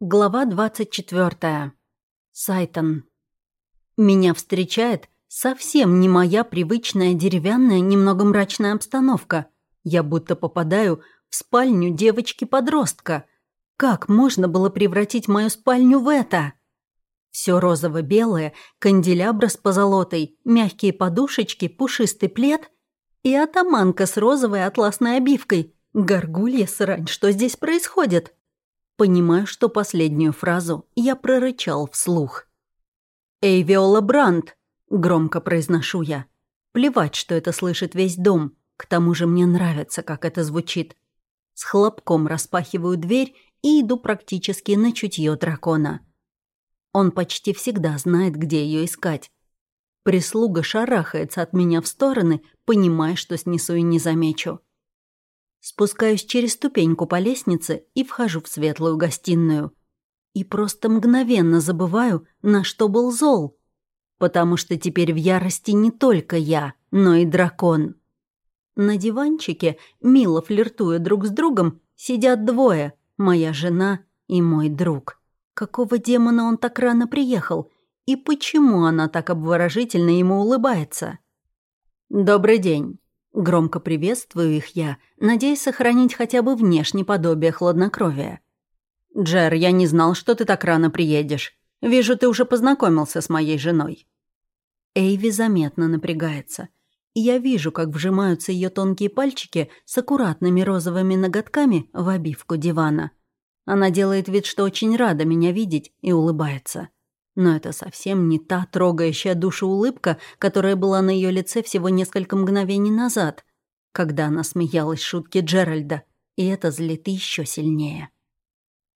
Глава 24. Сайтон. Меня встречает совсем не моя привычная деревянная, немного мрачная обстановка. Я будто попадаю в спальню девочки-подростка. Как можно было превратить мою спальню в это? Все розово-белое, канделябра с позолотой, мягкие подушечки, пушистый плед и атаманка с розовой атласной обивкой. Горгулья срань, что здесь происходит? Понимаю, что последнюю фразу я прорычал вслух. «Эй, Виола Брандт!» — громко произношу я. Плевать, что это слышит весь дом. К тому же мне нравится, как это звучит. С хлопком распахиваю дверь и иду практически на чутье дракона. Он почти всегда знает, где ее искать. Прислуга шарахается от меня в стороны, понимая, что снесу и не замечу. Спускаюсь через ступеньку по лестнице и вхожу в светлую гостиную. И просто мгновенно забываю, на что был зол. Потому что теперь в ярости не только я, но и дракон. На диванчике, мило флиртуя друг с другом, сидят двое — моя жена и мой друг. Какого демона он так рано приехал? И почему она так обворожительно ему улыбается? «Добрый день», Громко приветствую их я, надеясь сохранить хотя бы внешнее подобие хладнокровия. «Джер, я не знал, что ты так рано приедешь. Вижу, ты уже познакомился с моей женой». Эйви заметно напрягается. Я вижу, как вжимаются ее тонкие пальчики с аккуратными розовыми ноготками в обивку дивана. Она делает вид, что очень рада меня видеть, и улыбается. Но это совсем не та трогающая душу улыбка, которая была на ее лице всего несколько мгновений назад, когда она смеялась шутки Джеральда, и это злит еще сильнее.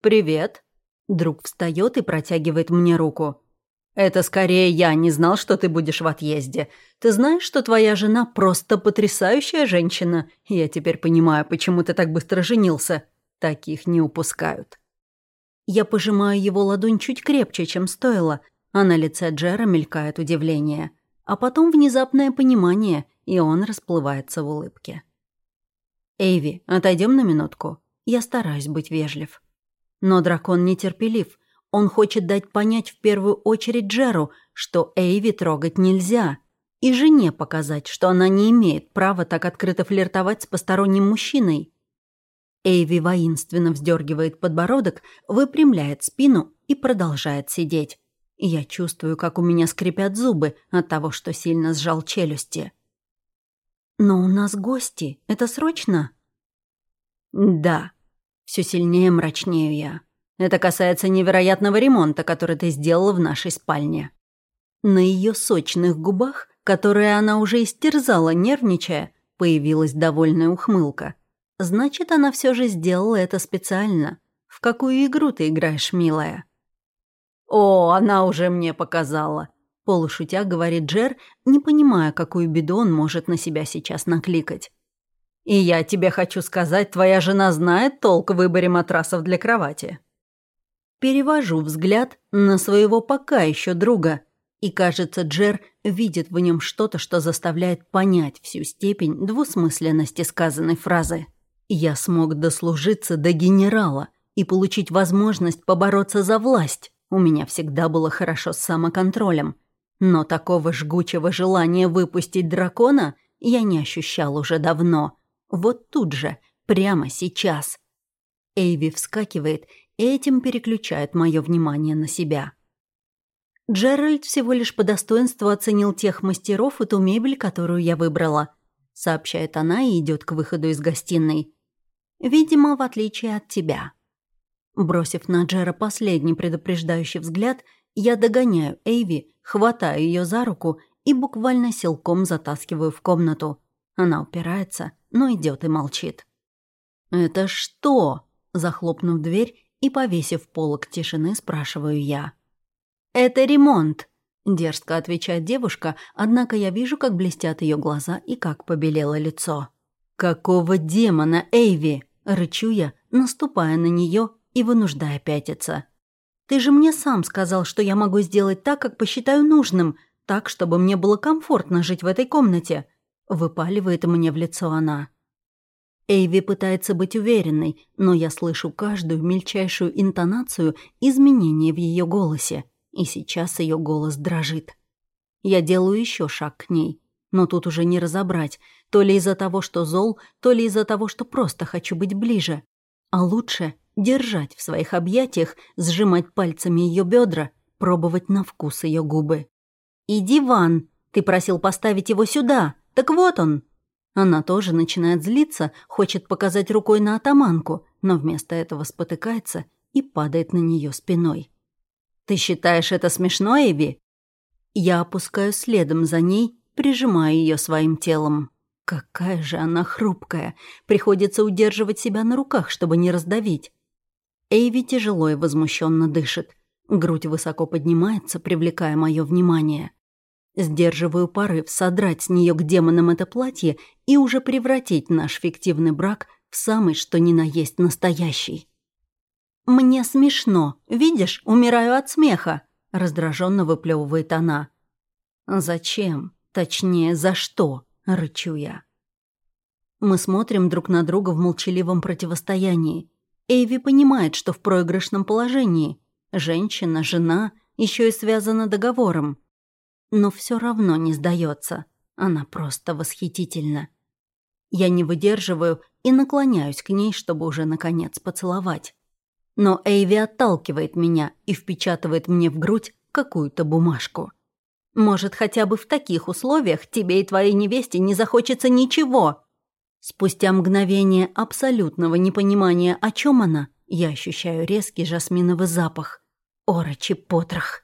«Привет!» Друг встает и протягивает мне руку. «Это скорее я не знал, что ты будешь в отъезде. Ты знаешь, что твоя жена просто потрясающая женщина? Я теперь понимаю, почему ты так быстро женился. Таких не упускают». Я пожимаю его ладонь чуть крепче, чем стоило, а на лице Джера мелькает удивление. А потом внезапное понимание, и он расплывается в улыбке. «Эйви, отойдем на минутку. Я стараюсь быть вежлив». Но дракон нетерпелив. Он хочет дать понять в первую очередь Джеру, что Эйви трогать нельзя, и жене показать, что она не имеет права так открыто флиртовать с посторонним мужчиной. Эйви воинственно вздергивает подбородок, выпрямляет спину и продолжает сидеть. Я чувствую, как у меня скрипят зубы от того, что сильно сжал челюсти. «Но у нас гости. Это срочно?» «Да». Все сильнее мрачнею я. Это касается невероятного ремонта, который ты сделала в нашей спальне. На ее сочных губах, которые она уже истерзала, нервничая, появилась довольная ухмылка. Значит, она все же сделала это специально. В какую игру ты играешь, милая? О, она уже мне показала. Полушутя говорит Джер, не понимая, какую беду он может на себя сейчас накликать. И я тебе хочу сказать, твоя жена знает толк в выборе матрасов для кровати. Перевожу взгляд на своего пока еще друга, и, кажется, Джер видит в нем что-то, что заставляет понять всю степень двусмысленности сказанной фразы. Я смог дослужиться до генерала и получить возможность побороться за власть. У меня всегда было хорошо с самоконтролем. Но такого жгучего желания выпустить дракона я не ощущал уже давно. Вот тут же, прямо сейчас. Эйви вскакивает и этим переключает мое внимание на себя. Джеральд всего лишь по достоинству оценил тех мастеров и ту мебель, которую я выбрала, сообщает она и идет к выходу из гостиной. Видимо, в отличие от тебя. Бросив на Джера последний предупреждающий взгляд, я догоняю Эйви, хватаю ее за руку и буквально силком затаскиваю в комнату. Она упирается, но идет и молчит. «Это что?» Захлопнув дверь и повесив полок тишины, спрашиваю я. «Это ремонт», — дерзко отвечает девушка, однако я вижу, как блестят ее глаза и как побелело лицо. «Какого демона, Эйви?» Рычу я, наступая на нее и вынуждая пятиться. «Ты же мне сам сказал, что я могу сделать так, как посчитаю нужным, так, чтобы мне было комфортно жить в этой комнате», — выпаливает мне в лицо она. Эйви пытается быть уверенной, но я слышу каждую мельчайшую интонацию изменения в ее голосе, и сейчас ее голос дрожит. Я делаю еще шаг к ней, но тут уже не разобрать, то ли из-за того, что зол, то ли из-за того, что просто хочу быть ближе. А лучше держать в своих объятиях, сжимать пальцами ее бедра, пробовать на вкус ее губы. «Иди, Ван, ты просил поставить его сюда, так вот он!» Она тоже начинает злиться, хочет показать рукой на атаманку, но вместо этого спотыкается и падает на нее спиной. «Ты считаешь это смешно, Эви?» Я опускаю следом за ней, прижимая ее своим телом. Какая же она хрупкая. Приходится удерживать себя на руках, чтобы не раздавить. Эйви тяжело и возмущенно дышит. Грудь высоко поднимается, привлекая мое внимание. Сдерживаю порыв содрать с нее к демонам это платье и уже превратить наш фиктивный брак в самый что ни на есть настоящий. «Мне смешно. Видишь, умираю от смеха», — раздраженно выплевывает она. «Зачем? Точнее, за что?» — рычу я. Мы смотрим друг на друга в молчаливом противостоянии. Эйви понимает, что в проигрышном положении. Женщина, жена, еще и связана договором но все равно не сдается. Она просто восхитительна. Я не выдерживаю и наклоняюсь к ней, чтобы уже наконец поцеловать. Но Эйви отталкивает меня и впечатывает мне в грудь какую-то бумажку. Может, хотя бы в таких условиях тебе и твоей невесте не захочется ничего. Спустя мгновение абсолютного непонимания, о чем она, я ощущаю резкий жасминовый запах. Орочи потрох.